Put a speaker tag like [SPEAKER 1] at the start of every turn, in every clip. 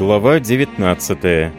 [SPEAKER 1] Глава 19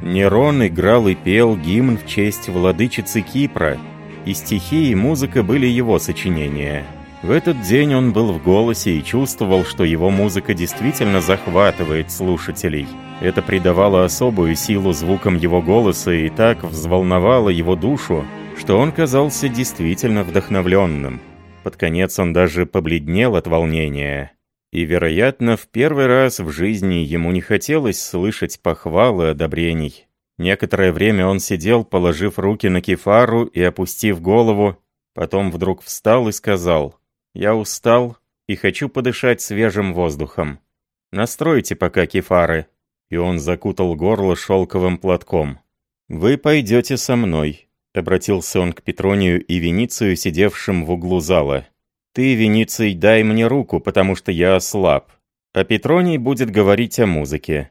[SPEAKER 1] Нерон играл и пел гимн в честь владычицы Кипра, и стихи и музыка были его сочинения. В этот день он был в голосе и чувствовал, что его музыка действительно захватывает слушателей. Это придавало особую силу звукам его голоса и так взволновало его душу, что он казался действительно вдохновленным. Под конец он даже побледнел от волнения. И, вероятно, в первый раз в жизни ему не хотелось слышать похвалы одобрений. Некоторое время он сидел, положив руки на кефару и опустив голову, потом вдруг встал и сказал, «Я устал и хочу подышать свежим воздухом. Настройте пока кефары». И он закутал горло шелковым платком. «Вы пойдете со мной», — обратился он к Петронию и Веницию, сидевшим в углу зала. «Ты, Вениций, дай мне руку, потому что я ослаб, а Петроний будет говорить о музыке».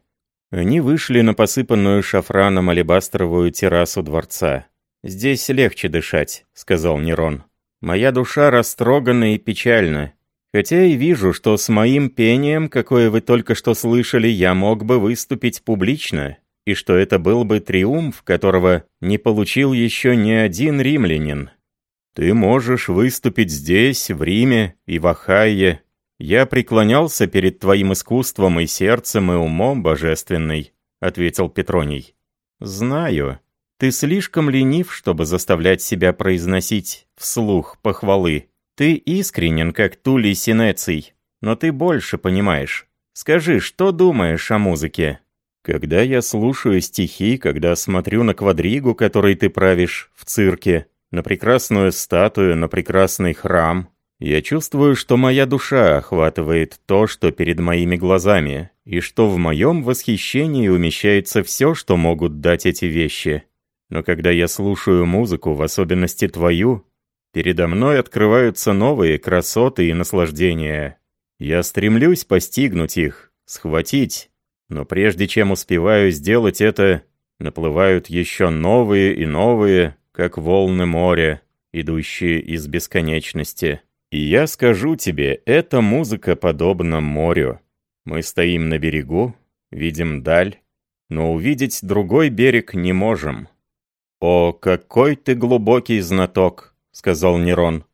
[SPEAKER 1] Они вышли на посыпанную шафраном алебастровую террасу дворца. «Здесь легче дышать», — сказал Нерон. «Моя душа растрогана и печальна. Хотя и вижу, что с моим пением, какое вы только что слышали, я мог бы выступить публично, и что это был бы триумф, которого не получил еще ни один римлянин. Ты можешь выступить здесь, в Риме и в Ахайе. Я преклонялся перед твоим искусством и сердцем и умом божественный, ответил Петроний. Знаю. Ты слишком ленив, чтобы заставлять себя произносить вслух похвалы. Ты искренен, как Тулей Синеций, но ты больше понимаешь. Скажи, что думаешь о музыке? Когда я слушаю стихи, когда смотрю на квадригу, который ты правишь в цирке, на прекрасную статую, на прекрасный храм. Я чувствую, что моя душа охватывает то, что перед моими глазами, и что в моем восхищении умещается все, что могут дать эти вещи. Но когда я слушаю музыку, в особенности твою, передо мной открываются новые красоты и наслаждения. Я стремлюсь постигнуть их, схватить, но прежде чем успеваю сделать это, наплывают еще новые и новые, как волны моря, идущие из бесконечности. И я скажу тебе, эта музыка подобна морю. Мы стоим на берегу, видим даль, но увидеть другой берег не можем. «О, какой ты глубокий знаток!» — сказал Нерон.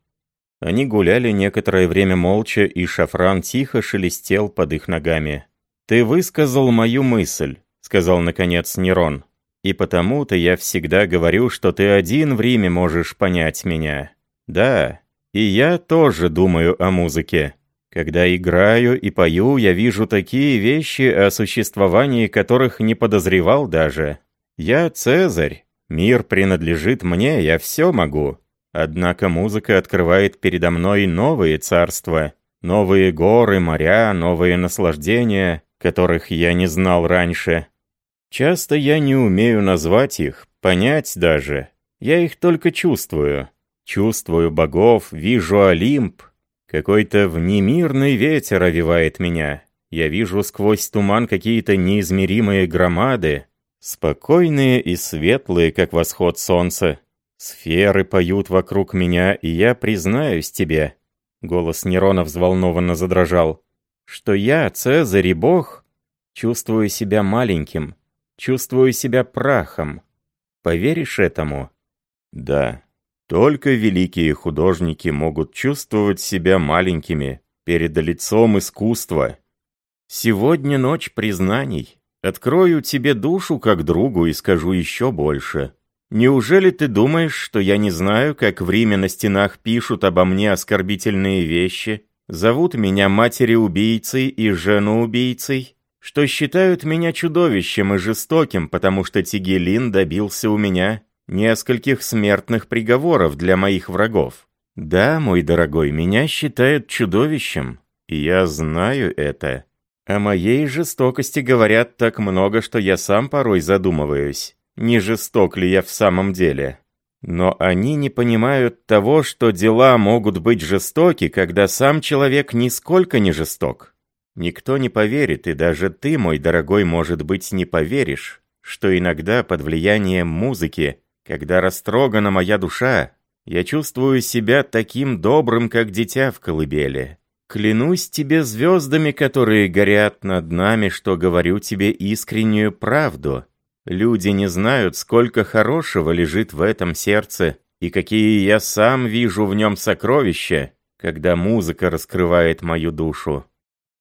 [SPEAKER 1] Они гуляли некоторое время молча, и шафран тихо шелестел под их ногами. «Ты высказал мою мысль», — сказал наконец Нерон. И потому-то я всегда говорю, что ты один в Риме можешь понять меня. Да, и я тоже думаю о музыке. Когда играю и пою, я вижу такие вещи, о существовании которых не подозревал даже. Я Цезарь, мир принадлежит мне, я все могу. Однако музыка открывает передо мной новые царства, новые горы, моря, новые наслаждения, которых я не знал раньше. Часто я не умею назвать их, понять даже. Я их только чувствую. Чувствую богов, вижу Олимп. Какой-то внемирный ветер овивает меня. Я вижу сквозь туман какие-то неизмеримые громады, спокойные и светлые, как восход солнца. Сферы поют вокруг меня, и я признаюсь тебе, голос Нерона взволнованно задрожал, что я, Цезарь и Бог, чувствую себя маленьким, Чувствую себя прахом. Поверишь этому? Да. Только великие художники могут чувствовать себя маленькими перед лицом искусства. Сегодня ночь признаний. Открою тебе душу как другу и скажу еще больше. Неужели ты думаешь, что я не знаю, как в Риме на стенах пишут обо мне оскорбительные вещи, зовут меня матери-убийцей и жену-убийцей? Что считают меня чудовищем и жестоким, потому что Тигелин добился у меня нескольких смертных приговоров для моих врагов. Да, мой дорогой, меня считают чудовищем, и я знаю это. О моей жестокости говорят так много, что я сам порой задумываюсь, не жесток ли я в самом деле. Но они не понимают того, что дела могут быть жестоки, когда сам человек нисколько не жесток. Никто не поверит, и даже ты, мой дорогой, может быть, не поверишь, что иногда под влиянием музыки, когда растрогана моя душа, я чувствую себя таким добрым, как дитя в колыбели. Клянусь тебе звездами, которые горят над нами, что говорю тебе искреннюю правду. Люди не знают, сколько хорошего лежит в этом сердце, и какие я сам вижу в нем сокровища, когда музыка раскрывает мою душу.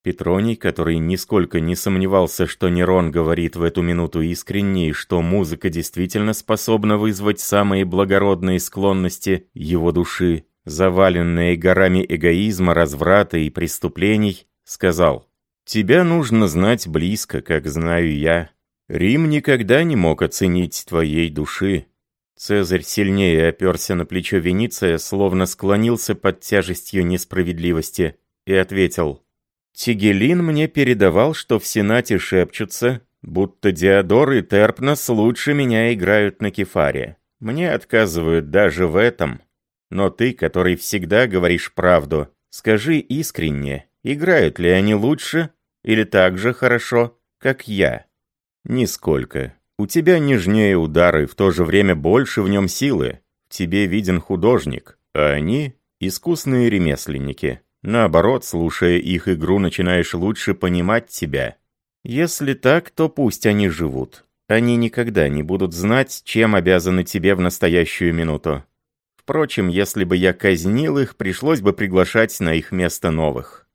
[SPEAKER 1] Петроний, который нисколько не сомневался, что Нерон говорит в эту минуту искренне, и что музыка действительно способна вызвать самые благородные склонности его души, заваленные горами эгоизма, разврата и преступлений, сказал, «Тебя нужно знать близко, как знаю я. Рим никогда не мог оценить твоей души». Цезарь сильнее оперся на плечо Вениция, словно склонился под тяжестью несправедливости, и ответил, «Тигелин мне передавал, что в Сенате шепчутся, будто Диодор и Терпнос лучше меня играют на кефаре. Мне отказывают даже в этом». Но ты, который всегда говоришь правду, скажи искренне, играют ли они лучше или так же хорошо, как я? Нисколько. У тебя нежнее удары, в то же время больше в нем силы. Тебе виден художник, а они — искусные ремесленники. Наоборот, слушая их игру, начинаешь лучше понимать тебя. Если так, то пусть они живут. Они никогда не будут знать, чем обязаны тебе в настоящую минуту. Впрочем, если бы я казнил их, пришлось бы приглашать на их место новых.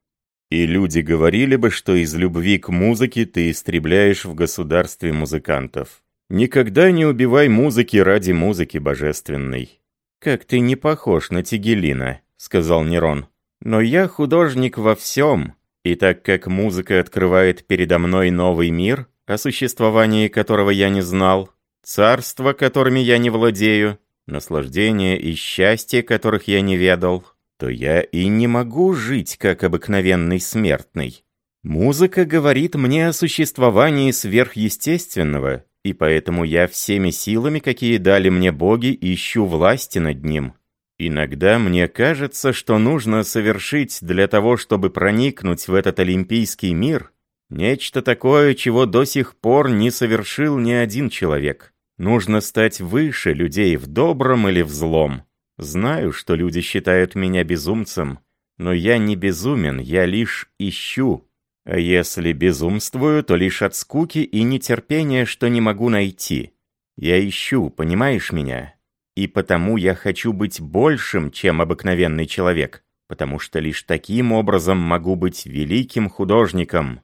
[SPEAKER 1] И люди говорили бы, что из любви к музыке ты истребляешь в государстве музыкантов. Никогда не убивай музыки ради музыки божественной. «Как ты не похож на Тигелина», — сказал Нерон. «Но я художник во всем, и так как музыка открывает передо мной новый мир, о существовании которого я не знал, царство, которыми я не владею, наслаждения и счастья, которых я не ведал, то я и не могу жить, как обыкновенный смертный. Музыка говорит мне о существовании сверхъестественного, и поэтому я всеми силами, какие дали мне боги, ищу власти над ним. Иногда мне кажется, что нужно совершить для того, чтобы проникнуть в этот олимпийский мир, нечто такое, чего до сих пор не совершил ни один человек. Нужно стать выше людей в добром или в злом. Знаю, что люди считают меня безумцем, но я не безумен, я лишь ищу. А если безумствую, то лишь от скуки и нетерпения, что не могу найти. Я ищу, понимаешь меня? И потому я хочу быть большим, чем обыкновенный человек, потому что лишь таким образом могу быть великим художником».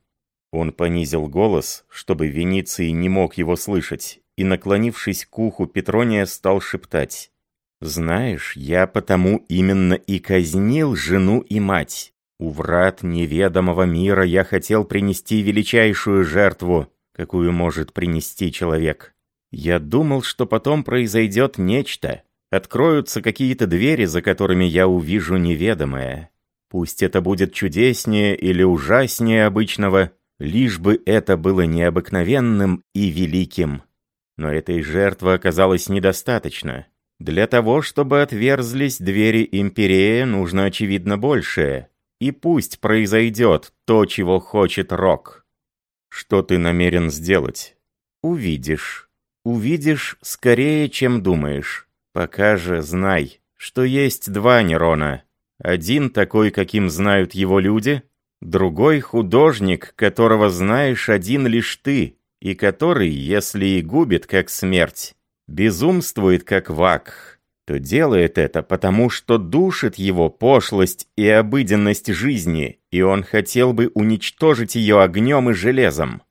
[SPEAKER 1] Он понизил голос, чтобы Вениций не мог его слышать, и, наклонившись к уху Петрония, стал шептать. «Знаешь, я потому именно и казнил жену и мать. У врат неведомого мира я хотел принести величайшую жертву, какую может принести человек. Я думал, что потом произойдет нечто, откроются какие-то двери, за которыми я увижу неведомое. Пусть это будет чудеснее или ужаснее обычного, лишь бы это было необыкновенным и великим». Но этой жертвы оказалось недостаточно. Для того, чтобы отверзлись двери Империи, нужно очевидно большее. И пусть произойдет то, чего хочет Рок. Что ты намерен сделать? Увидишь. Увидишь скорее, чем думаешь. Пока же знай, что есть два Нерона. Один такой, каким знают его люди, другой художник, которого знаешь один лишь ты и который, если и губит, как смерть, безумствует, как вак, то делает это потому, что душит его пошлость и обыденность жизни, и он хотел бы уничтожить ее огнем и железом.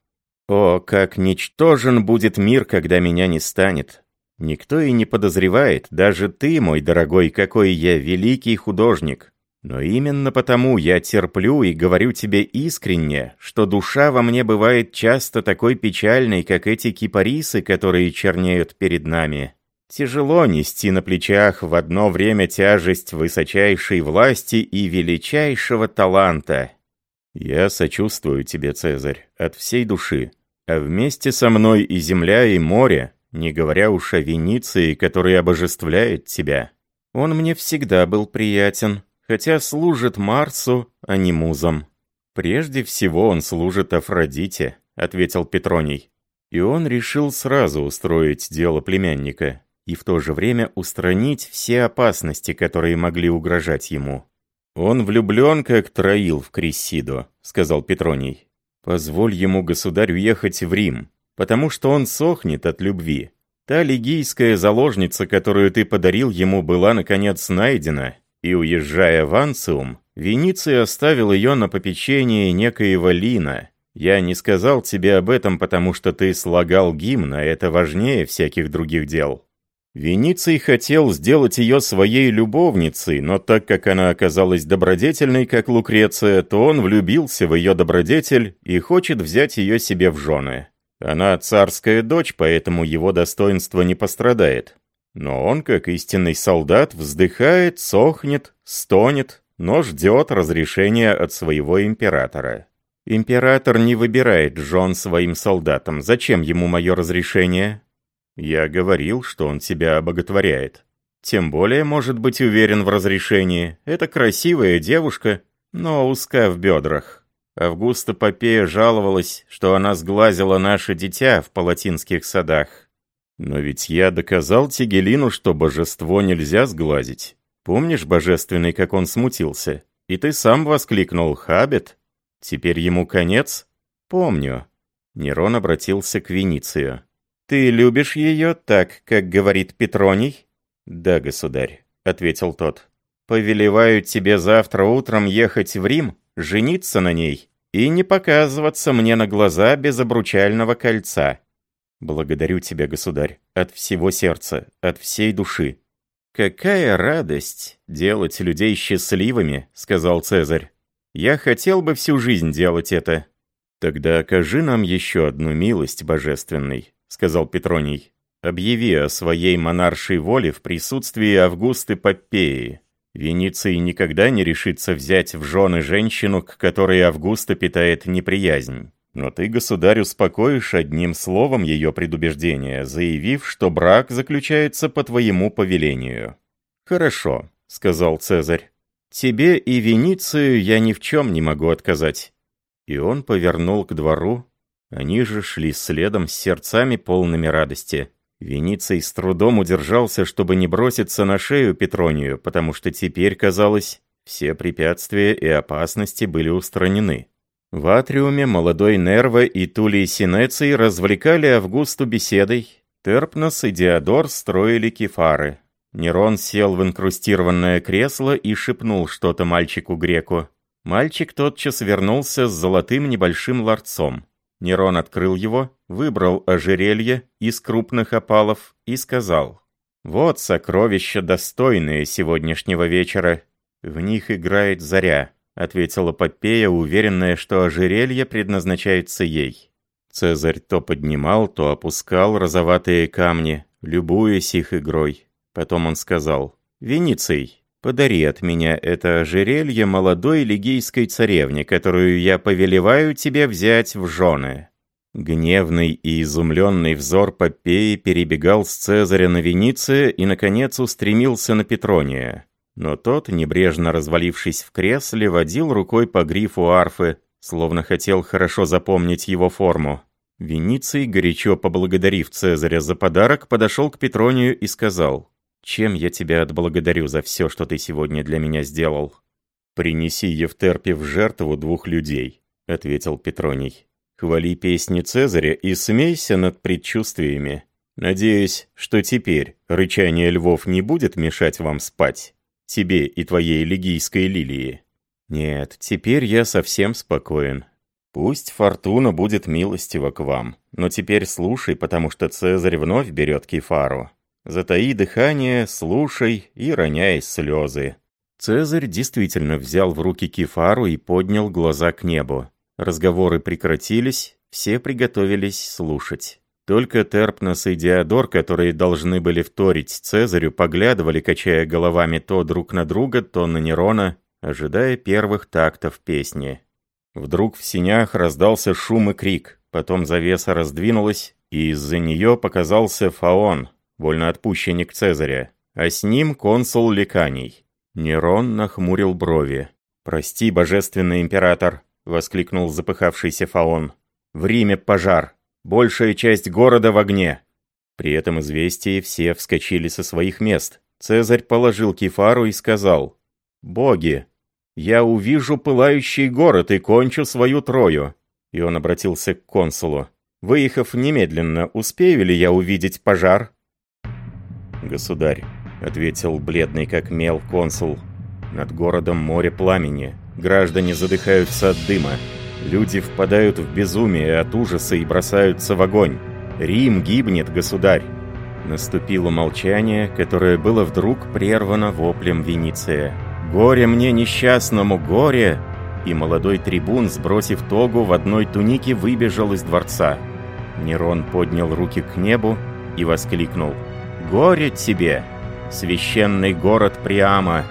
[SPEAKER 1] О, как ничтожен будет мир, когда меня не станет! Никто и не подозревает, даже ты, мой дорогой, какой я великий художник, но именно потому я терплю и говорю тебе искренне, что душа во мне бывает часто такой печальной, как эти кипарисы, которые чернеют перед нами. Тяжело нести на плечах в одно время тяжесть высочайшей власти и величайшего таланта. Я сочувствую тебе, Цезарь, от всей души. А вместе со мной и земля, и море, не говоря уж о Венеции, который обожествляет тебя. Он мне всегда был приятен, хотя служит Марсу, а не музам. «Прежде всего он служит Афродите», — ответил Петроний. И он решил сразу устроить дело племянника и в то же время устранить все опасности, которые могли угрожать ему. «Он влюблен, как Троил в Крессидо», — сказал Петроний. «Позволь ему, государь, уехать в Рим, потому что он сохнет от любви. Та лигийская заложница, которую ты подарил ему, была, наконец, найдена, и, уезжая в Анциум, Вениций оставил ее на попечение некоего Лина. Я не сказал тебе об этом, потому что ты слагал гимн, а это важнее всяких других дел. Вениций хотел сделать ее своей любовницей, но так как она оказалась добродетельной, как Лукреция, то он влюбился в ее добродетель и хочет взять ее себе в жены. Она царская дочь, поэтому его достоинство не пострадает. Но он, как истинный солдат, вздыхает, сохнет, стонет, но ждет разрешения от своего императора. Император не выбирает жен своим солдатам. Зачем ему мое разрешение? Я говорил, что он тебя обоготворяет. Тем более может быть уверен в разрешении. Это красивая девушка, но узка в бедрах. Августа Попея жаловалась, что она сглазила наше дитя в палатинских садах. Но ведь я доказал Тигелину, что божество нельзя сглазить. Помнишь, божественный, как он смутился? И ты сам воскликнул «Хабит»? Теперь ему конец? Помню. Нерон обратился к Веницию. «Ты любишь ее так, как говорит Петроний?» «Да, государь», — ответил тот. «Повелеваю тебе завтра утром ехать в Рим, жениться на ней и не показываться мне на глаза без обручального кольца». «Благодарю тебя, государь, от всего сердца, от всей души». «Какая радость делать людей счастливыми», — сказал Цезарь. «Я хотел бы всю жизнь делать это». «Тогда окажи нам еще одну милость, божественный», — сказал Петроний. «Объяви о своей монаршей воле в присутствии Августы Попеи. Вениций никогда не решится взять в жены женщину, к которой Августа питает неприязнь. Но ты, государь, успокоишь одним словом ее предубеждение, заявив, что брак заключается по твоему повелению». «Хорошо», — сказал Цезарь. «Тебе и Веницию я ни в чем не могу отказать». И он повернул к двору, они же шли следом с сердцами полными радости. Вениций с трудом удержался, чтобы не броситься на шею Петронию, потому что теперь, казалось, все препятствия и опасности были устранены. В атриуме молодой Нерва и Тулей Синеций развлекали Августу беседой. Терпнос и Диодор строили кефары. Нерон сел в инкрустированное кресло и шепнул что-то мальчику-греку. Мальчик тотчас вернулся с золотым небольшим ларцом. Нерон открыл его, выбрал ожерелье из крупных опалов и сказал, «Вот сокровища, достойные сегодняшнего вечера. В них играет заря», — ответила Попея, уверенная, что ожерелье предназначается ей. Цезарь то поднимал, то опускал розоватые камни, любуясь их игрой. Потом он сказал, «Вениций, Подари от меня это ожерелье молодой лигийской царевне, которую я повелеваю тебе взять в жены». Гневный и изумленный взор Попеи перебегал с Цезаря на Вениция и, наконец, устремился на Петрония. Но тот, небрежно развалившись в кресле, водил рукой по грифу арфы, словно хотел хорошо запомнить его форму. Вениций, горячо поблагодарив Цезаря за подарок, подошел к Петронию и сказал, чем я тебя отблагодарю за все, что ты сегодня для меня сделал?» «Принеси Евтерпе в жертву двух людей», — ответил Петроний. «Хвали песни Цезаря и смейся над предчувствиями. Надеюсь, что теперь рычание львов не будет мешать вам спать, тебе и твоей лигийской лилии». «Нет, теперь я совсем спокоен. Пусть фортуна будет милостива к вам, но теперь слушай, потому что Цезарь вновь берет кефару. Затаи дыхание, слушай и роняй слезы. Цезарь действительно взял в руки кефару и поднял глаза к небу. Разговоры прекратились, все приготовились слушать. Только Терпнос и Диодор, которые должны были вторить Цезарю, поглядывали, качая головами то друг на друга, то на Нерона, ожидая первых тактов песни. Вдруг в синях раздался шум и крик, потом завеса раздвинулась, и из-за нее показался Фаон, вольноотпущенник Цезаря, а с ним консул Ликаний. Нерон нахмурил брови. «Прости, божественный император!» — воскликнул запыхавшийся Фаон. «В Риме пожар! Большая часть города в огне!» При этом известии все вскочили со своих мест. Цезарь положил кефару и сказал «Боги!» я увижу пылающий город и кончу свою Трою». И он обратился к консулу. «Выехав немедленно, успею ли я увидеть пожар?» «Государь», — ответил бледный как мел консул, — «над городом море пламени, граждане задыхаются от дыма, люди впадают в безумие от ужаса и бросаются в огонь. Рим гибнет, государь!» Наступило молчание, которое было вдруг прервано воплем Вениция. «Горе мне несчастному, горе!» И молодой трибун, сбросив тогу, в одной тунике выбежал из дворца. Нерон поднял руки к небу и воскликнул. «Горе тебе, священный город Приама!»